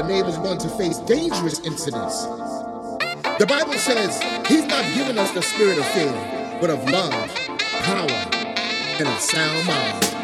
Enables one to face dangerous incidents. The Bible says He's not given us the spirit of fear, but of love, power, and a sound mind.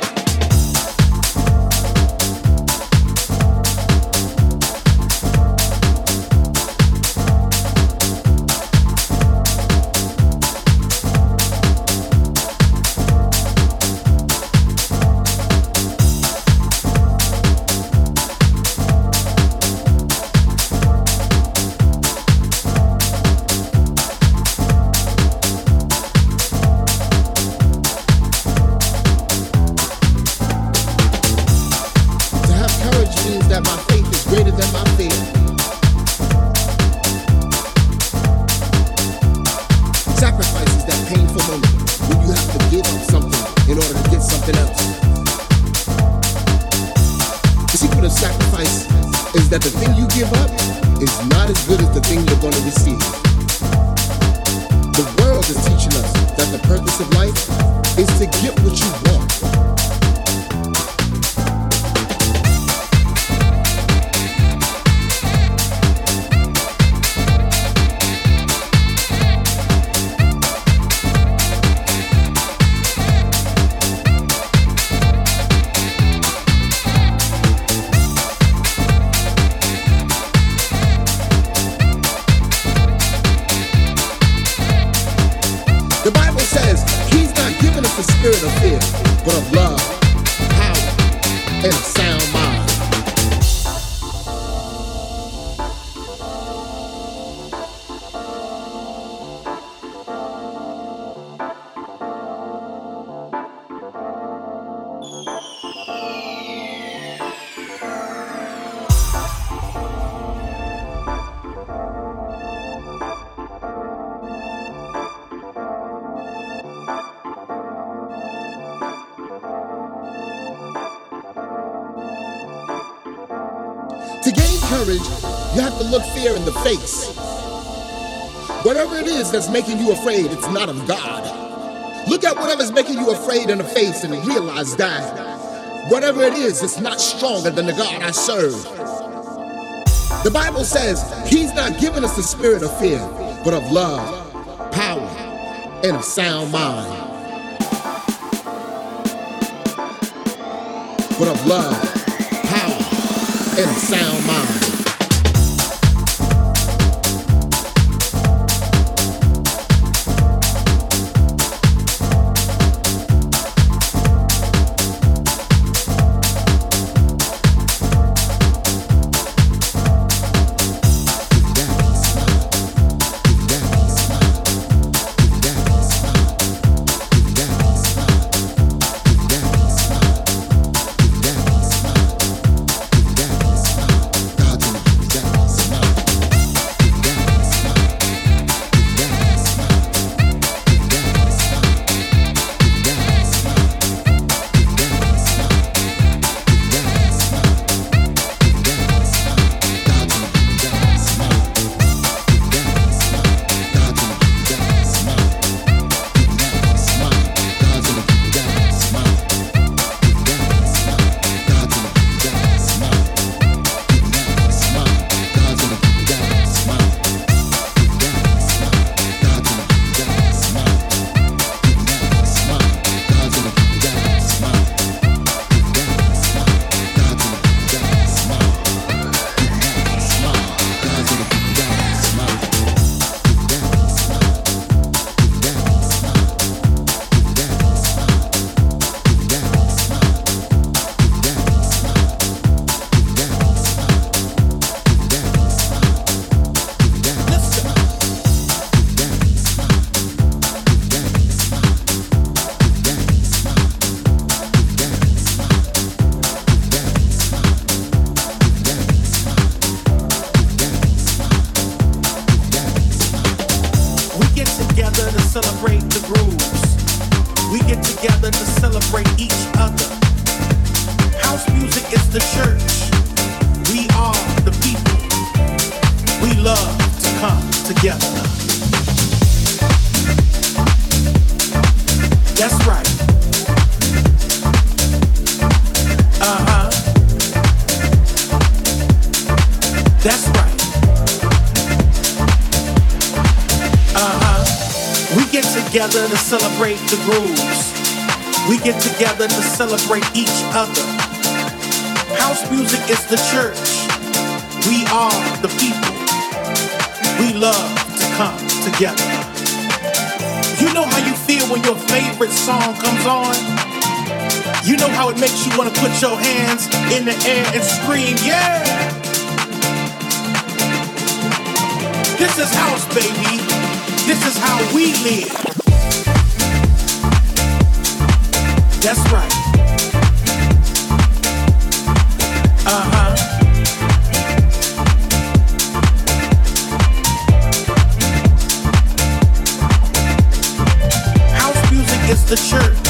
Face. Whatever it is that's making you afraid, it's not of God. Look at whatever's making you afraid in the face and realize that whatever it is, it's not stronger than the God I serve. The Bible says He's not given us the spirit of fear, but of love, power, and of sound mind. But of love, and a sound mind. The church.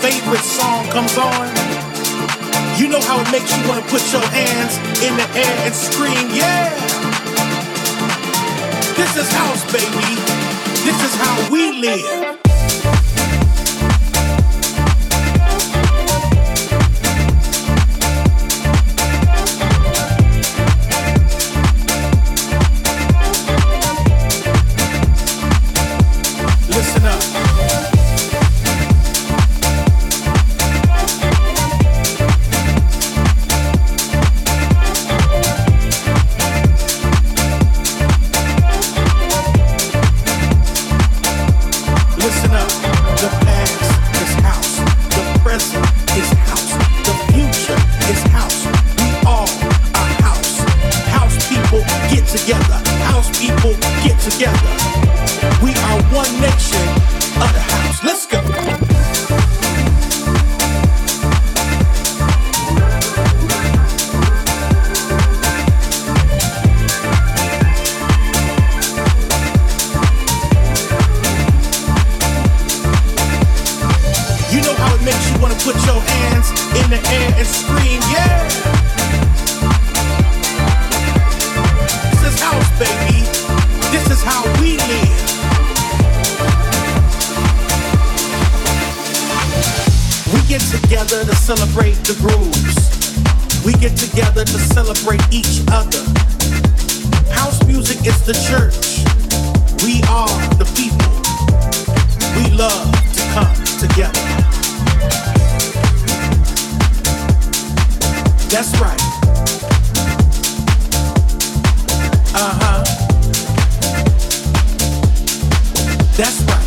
favorite song comes on, you know how it makes you want to put your hands in the air and scream, yeah! This is house, baby. This is how we live. That's right. Uh huh. That's.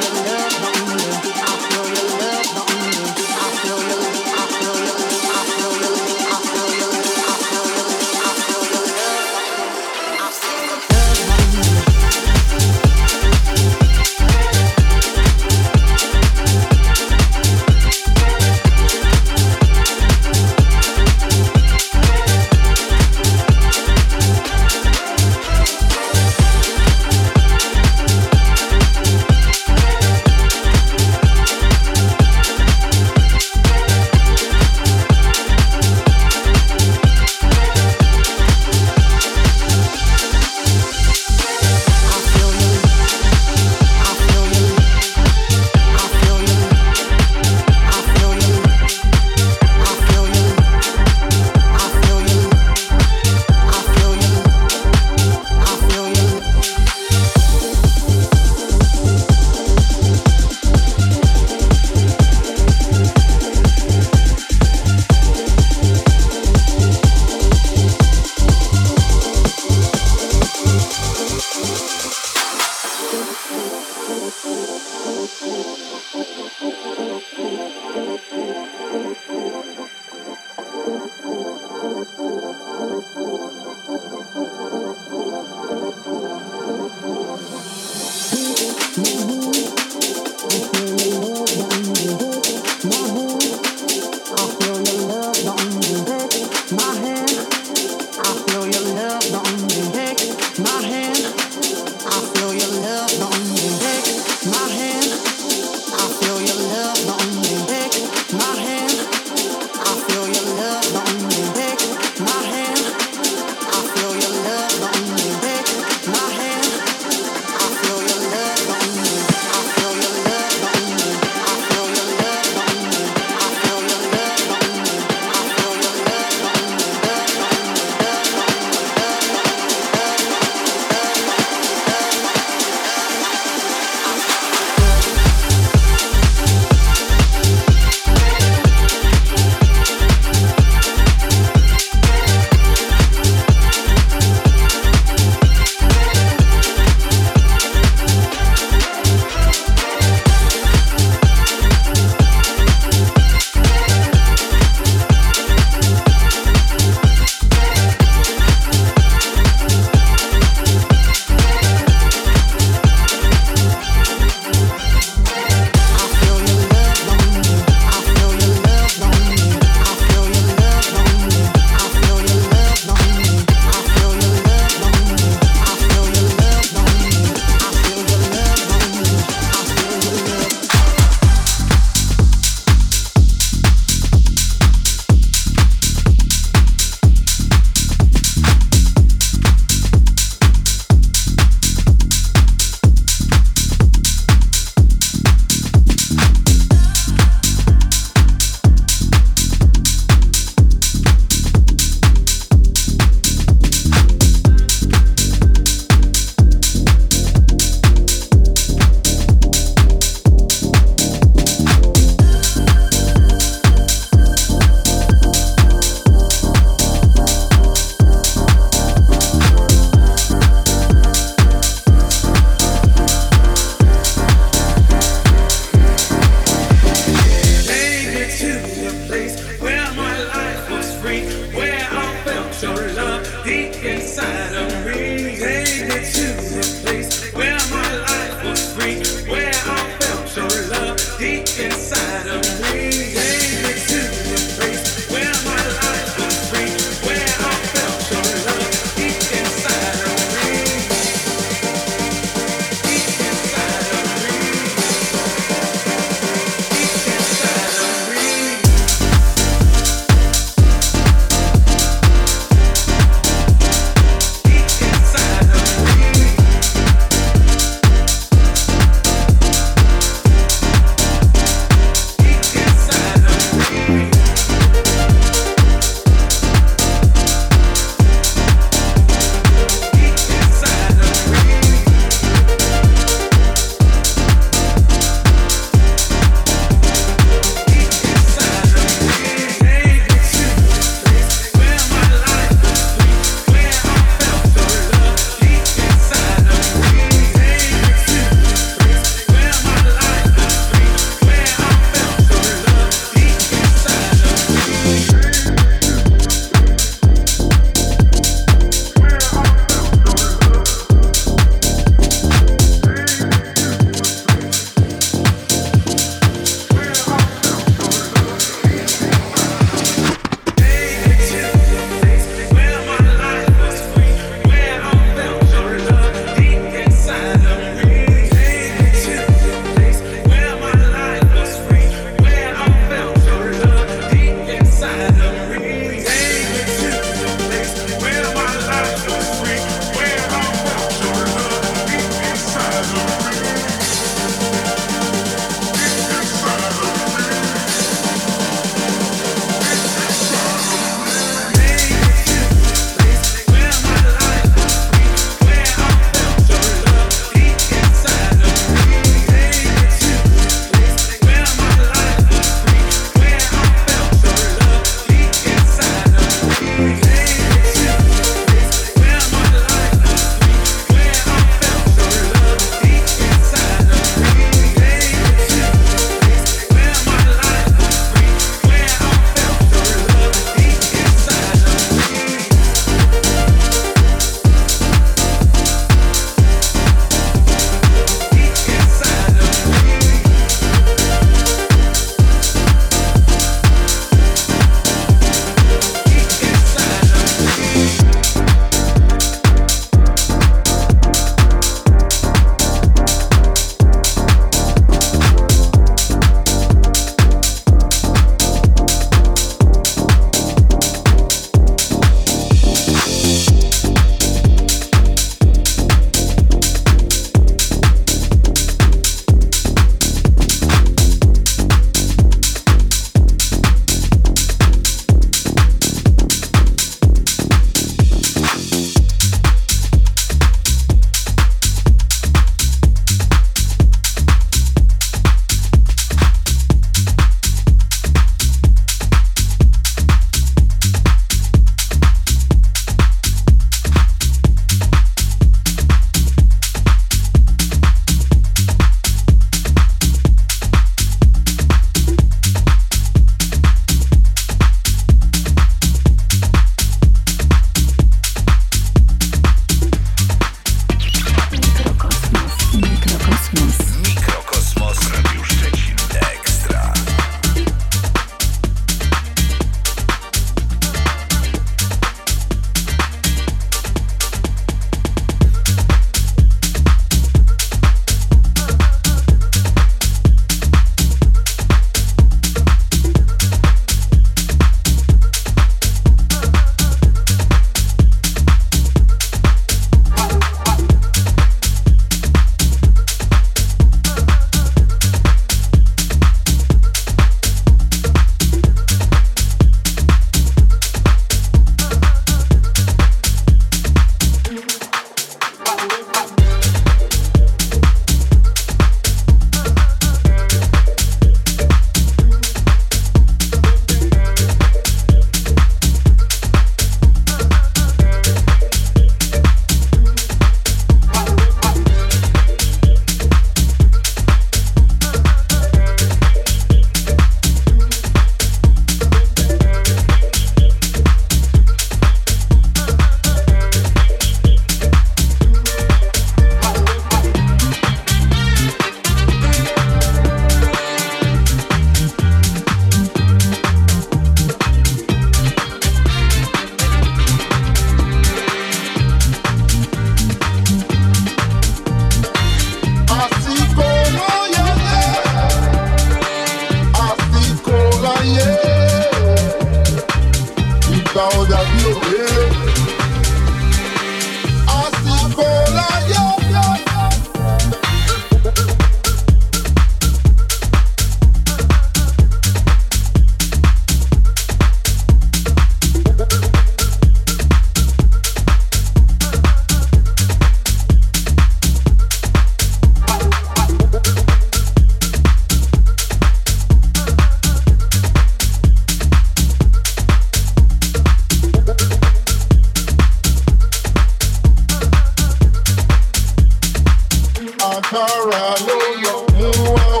yo, muévalo.